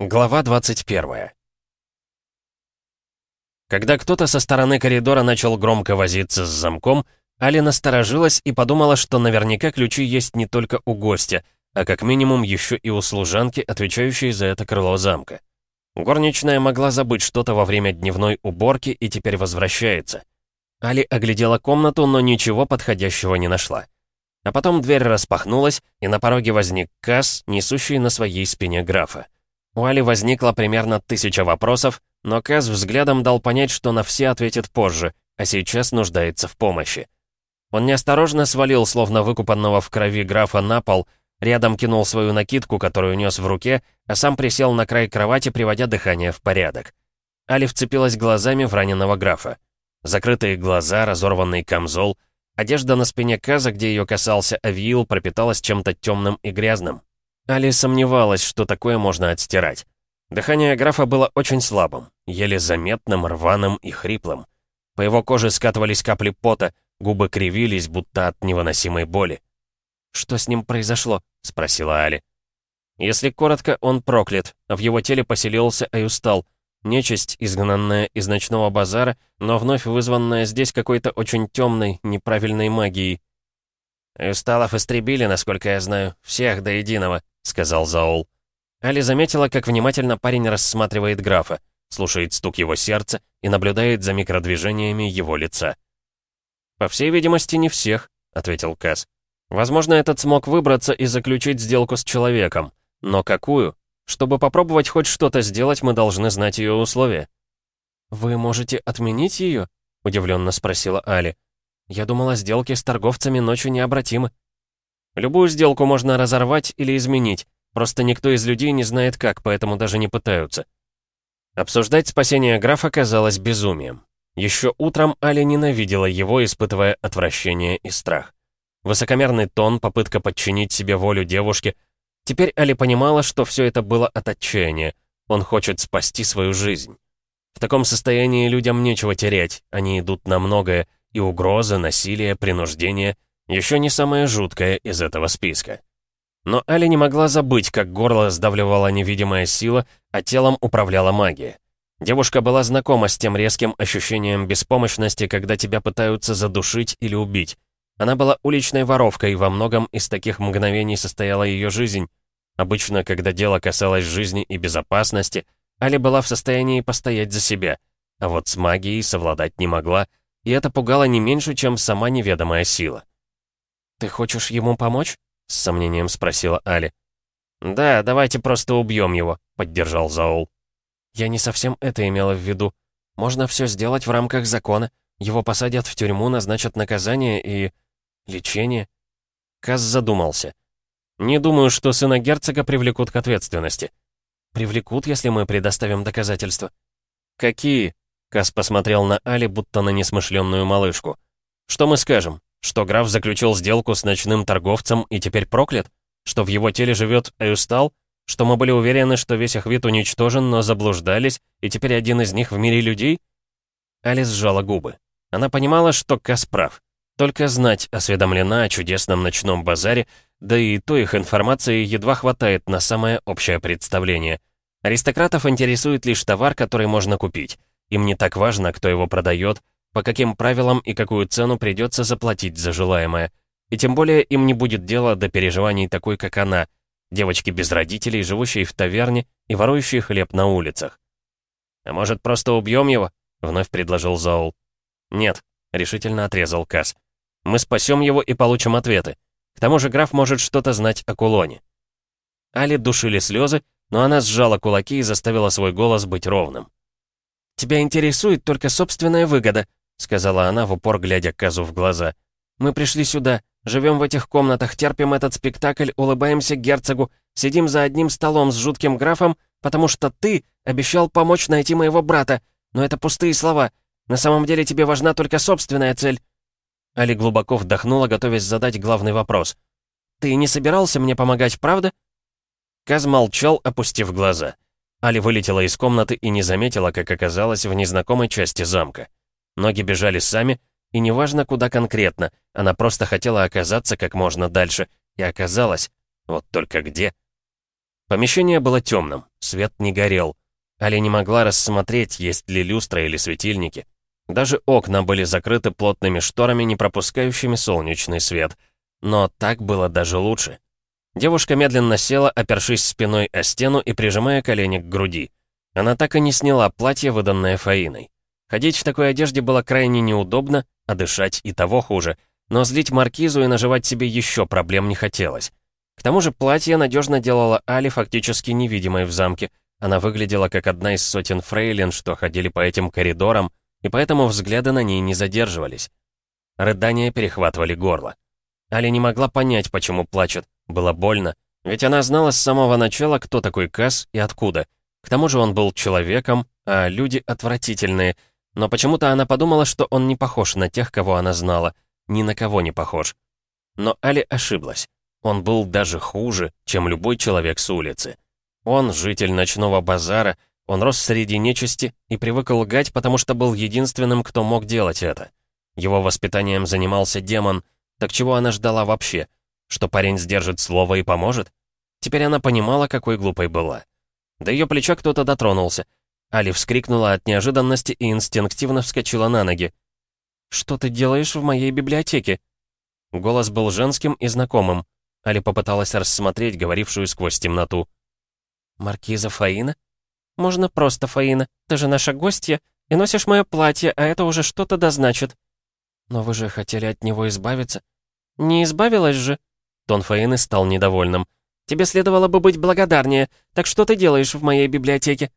Глава 21 Когда кто-то со стороны коридора начал громко возиться с замком, Али насторожилась и подумала, что наверняка ключи есть не только у гостя, а как минимум еще и у служанки, отвечающей за это крыло замка. Горничная могла забыть что-то во время дневной уборки и теперь возвращается. Али оглядела комнату, но ничего подходящего не нашла. А потом дверь распахнулась, и на пороге возник Касс, несущий на своей спине графа. У Али возникло примерно тысяча вопросов, но Касс взглядом дал понять, что на все ответит позже, а сейчас нуждается в помощи. Он неосторожно свалил, словно выкупанного в крови графа, на пол, рядом кинул свою накидку, которую нес в руке, а сам присел на край кровати, приводя дыхание в порядок. Али вцепилась глазами в раненого графа. Закрытые глаза, разорванный камзол. Одежда на спине Каза, где ее касался Авиил, пропиталась чем-то темным и грязным. Али сомневалась, что такое можно отстирать. Дыхание графа было очень слабым, еле заметным, рваным и хриплым. По его коже скатывались капли пота, губы кривились, будто от невыносимой боли. «Что с ним произошло?» — спросила Али. Если коротко, он проклят, а в его теле поселился Аюстал — Нечисть, изгнанная из ночного базара, но вновь вызванная здесь какой-то очень темной, неправильной магией. «Юсталов истребили, насколько я знаю, всех до единого», — сказал Заол. Али заметила, как внимательно парень рассматривает графа, слушает стук его сердца и наблюдает за микродвижениями его лица. «По всей видимости, не всех», — ответил Касс. «Возможно, этот смог выбраться и заключить сделку с человеком. Но какую? Чтобы попробовать хоть что-то сделать, мы должны знать ее условия». «Вы можете отменить ее?» — удивленно спросила Али. «Я думала, сделки с торговцами ночью необратимы». «Любую сделку можно разорвать или изменить. Просто никто из людей не знает как, поэтому даже не пытаются». Обсуждать спасение графа казалось безумием. Еще утром Али ненавидела его, испытывая отвращение и страх. Высокомерный тон, попытка подчинить себе волю девушки — Теперь Али понимала, что все это было от отчаяния. Он хочет спасти свою жизнь. В таком состоянии людям нечего терять, они идут на многое, и угрозы, насилие, принуждение — еще не самое жуткое из этого списка. Но Али не могла забыть, как горло сдавливала невидимая сила, а телом управляла магия. Девушка была знакома с тем резким ощущением беспомощности, когда тебя пытаются задушить или убить. Она была уличной воровкой, во многом из таких мгновений состояла ее жизнь. Обычно, когда дело касалось жизни и безопасности, Али была в состоянии постоять за себя, а вот с магией совладать не могла, и это пугало не меньше, чем сама неведомая сила. «Ты хочешь ему помочь?» — с сомнением спросила Али. «Да, давайте просто убьем его», — поддержал Заул. «Я не совсем это имела в виду. Можно все сделать в рамках закона. Его посадят в тюрьму, назначат наказание и... лечение». Каз задумался. Не думаю, что сына герцога привлекут к ответственности. Привлекут, если мы предоставим доказательства. Какие? Кас посмотрел на Али, будто на несмышленную малышку. Что мы скажем? Что граф заключил сделку с ночным торговцем и теперь проклят? Что в его теле живет Эустал? Что мы были уверены, что весь их вид уничтожен, но заблуждались, и теперь один из них в мире людей? Али сжала губы. Она понимала, что Кас прав. Только знать осведомлена о чудесном ночном базаре, да и то их информации едва хватает на самое общее представление. Аристократов интересует лишь товар, который можно купить. Им не так важно, кто его продает, по каким правилам и какую цену придется заплатить за желаемое. И тем более им не будет дела до переживаний такой, как она, девочки без родителей, живущей в таверне и ворующей хлеб на улицах. «А может, просто убьем его?» — вновь предложил Заул. «Нет», — решительно отрезал Касс. «Мы спасем его и получим ответы. К тому же граф может что-то знать о кулоне. Али душили слезы, но она сжала кулаки и заставила свой голос быть ровным. «Тебя интересует только собственная выгода», — сказала она в упор, глядя Казу в глаза. «Мы пришли сюда, живем в этих комнатах, терпим этот спектакль, улыбаемся герцогу, сидим за одним столом с жутким графом, потому что ты обещал помочь найти моего брата, но это пустые слова. На самом деле тебе важна только собственная цель. Али глубоко вдохнула, готовясь задать главный вопрос. «Ты не собирался мне помогать, правда?» Каз молчал, опустив глаза. Али вылетела из комнаты и не заметила, как оказалась в незнакомой части замка. Ноги бежали сами, и неважно, куда конкретно, она просто хотела оказаться как можно дальше, и оказалась. Вот только где? Помещение было темным, свет не горел. Али не могла рассмотреть, есть ли люстра или светильники. Даже окна были закрыты плотными шторами, не пропускающими солнечный свет. Но так было даже лучше. Девушка медленно села, опершись спиной о стену и прижимая колени к груди. Она так и не сняла платье, выданное Фаиной. Ходить в такой одежде было крайне неудобно, а дышать и того хуже. Но злить маркизу и наживать себе еще проблем не хотелось. К тому же платье надежно делало Али фактически невидимой в замке. Она выглядела как одна из сотен фрейлин, что ходили по этим коридорам, и поэтому взгляды на ней не задерживались. Рыдания перехватывали горло. Али не могла понять, почему плачет. Было больно, ведь она знала с самого начала, кто такой Касс и откуда. К тому же он был человеком, а люди отвратительные. Но почему-то она подумала, что он не похож на тех, кого она знала. Ни на кого не похож. Но Али ошиблась. Он был даже хуже, чем любой человек с улицы. Он, житель ночного базара, он рос среди нечисти и привык лгать, потому что был единственным, кто мог делать это. Его воспитанием занимался демон, так чего она ждала вообще? Что парень сдержит слово и поможет? Теперь она понимала, какой глупой была. До ее плеча кто-то дотронулся. Али вскрикнула от неожиданности и инстинктивно вскочила на ноги. «Что ты делаешь в моей библиотеке?» Голос был женским и знакомым. Али попыталась рассмотреть говорившую сквозь темноту. «Маркиза Фаина?» «Можно просто, Фаина. Ты же наша гостья, и носишь мое платье, а это уже что-то дозначит». «Но вы же хотели от него избавиться». «Не избавилась же?» Тон Фаины стал недовольным. «Тебе следовало бы быть благодарнее. Так что ты делаешь в моей библиотеке?»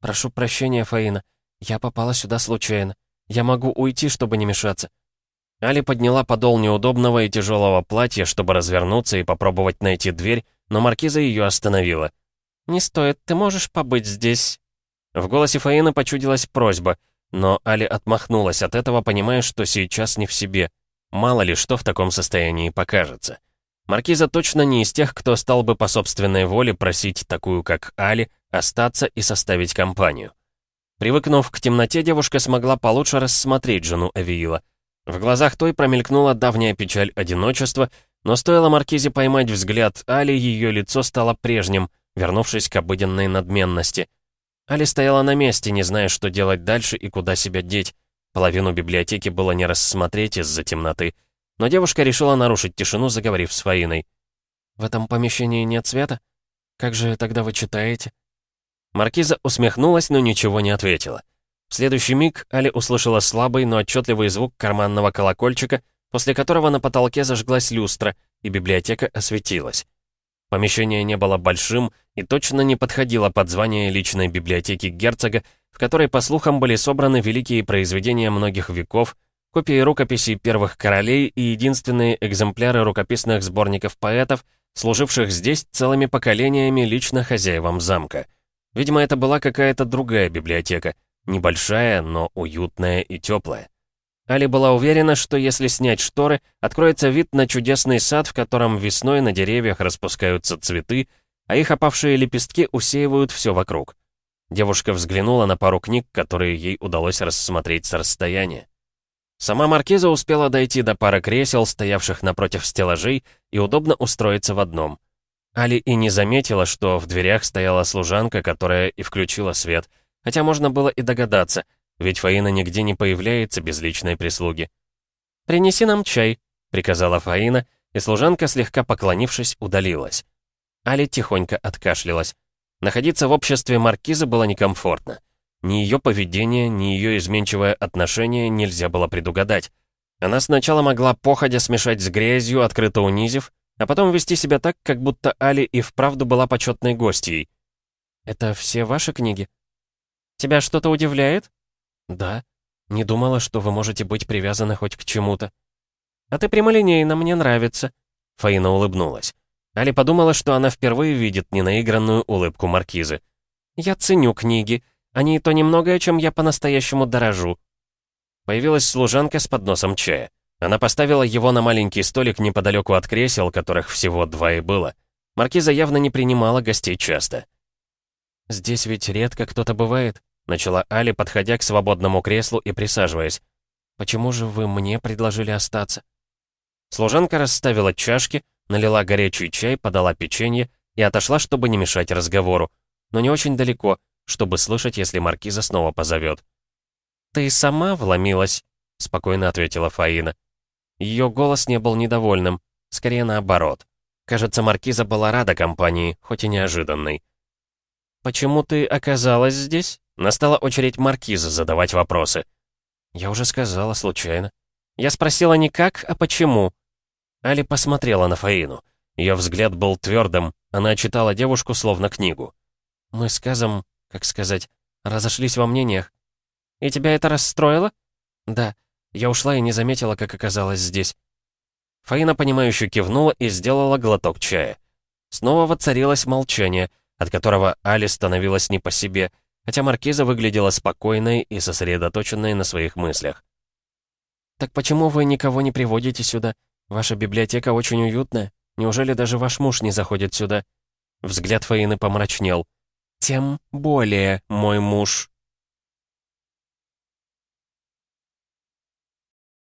«Прошу прощения, Фаина. Я попала сюда случайно. Я могу уйти, чтобы не мешаться». Али подняла подол неудобного и тяжелого платья, чтобы развернуться и попробовать найти дверь, но маркиза ее остановила. «Не стоит, ты можешь побыть здесь». В голосе Фаины почудилась просьба, но Али отмахнулась от этого, понимая, что сейчас не в себе. Мало ли что в таком состоянии покажется. Маркиза точно не из тех, кто стал бы по собственной воле просить такую, как Али, остаться и составить компанию. Привыкнув к темноте, девушка смогла получше рассмотреть жену Авиила. В глазах той промелькнула давняя печаль одиночества, но стоило Маркизе поймать взгляд Али, ее лицо стало прежним — вернувшись к обыденной надменности. Али стояла на месте, не зная, что делать дальше и куда себя деть. Половину библиотеки было не рассмотреть из-за темноты. Но девушка решила нарушить тишину, заговорив с Фаиной. «В этом помещении нет света? Как же тогда вы читаете?» Маркиза усмехнулась, но ничего не ответила. В следующий миг Али услышала слабый, но отчетливый звук карманного колокольчика, после которого на потолке зажглась люстра, и библиотека осветилась. Помещение не было большим и точно не подходило под звание личной библиотеки герцога, в которой, по слухам, были собраны великие произведения многих веков, копии рукописей первых королей и единственные экземпляры рукописных сборников поэтов, служивших здесь целыми поколениями лично хозяевам замка. Видимо, это была какая-то другая библиотека, небольшая, но уютная и теплая. Али была уверена, что если снять шторы, откроется вид на чудесный сад, в котором весной на деревьях распускаются цветы, а их опавшие лепестки усеивают все вокруг. Девушка взглянула на пару книг, которые ей удалось рассмотреть с расстояния. Сама маркиза успела дойти до пары кресел, стоявших напротив стеллажей, и удобно устроиться в одном. Али и не заметила, что в дверях стояла служанка, которая и включила свет, хотя можно было и догадаться — ведь Фаина нигде не появляется без личной прислуги. «Принеси нам чай», — приказала Фаина, и служанка, слегка поклонившись, удалилась. Али тихонько откашлялась. Находиться в обществе маркиза было некомфортно. Ни ее поведение, ни ее изменчивое отношение нельзя было предугадать. Она сначала могла походя смешать с грязью, открыто унизив, а потом вести себя так, как будто Али и вправду была почетной гостьей. «Это все ваши книги?» «Тебя что-то удивляет?» «Да. Не думала, что вы можете быть привязаны хоть к чему-то». «А ты прямолинейно, мне нравится». Фаина улыбнулась. Али подумала, что она впервые видит ненаигранную улыбку маркизы. «Я ценю книги. Они то немногое, чем я по-настоящему дорожу». Появилась служанка с подносом чая. Она поставила его на маленький столик неподалеку от кресел, которых всего два и было. Маркиза явно не принимала гостей часто. «Здесь ведь редко кто-то бывает», — начала Али, подходя к свободному креслу и присаживаясь. «Почему же вы мне предложили остаться?» Служанка расставила чашки, налила горячий чай, подала печенье и отошла, чтобы не мешать разговору. но не очень далеко, чтобы слышать, если маркиза снова позовет. «Ты сама вломилась?» — спокойно ответила Фаина. Ее голос не был недовольным, скорее наоборот. Кажется, маркиза была рада компании, хоть и неожиданной. «Почему ты оказалась здесь?» Настала очередь маркиза задавать вопросы. Я уже сказала, случайно. Я спросила не как, а почему. Али посмотрела на Фаину. Ее взгляд был твердым, она читала девушку словно книгу. Мы с Казом, как сказать, разошлись во мнениях. И тебя это расстроило? Да. Я ушла и не заметила, как оказалась здесь. Фаина, понимающе кивнула и сделала глоток чая. Снова воцарилось молчание, от которого Али становилась не по себе, хотя Маркиза выглядела спокойной и сосредоточенной на своих мыслях. «Так почему вы никого не приводите сюда? Ваша библиотека очень уютная. Неужели даже ваш муж не заходит сюда?» Взгляд Фаины помрачнел. «Тем более, мой муж»,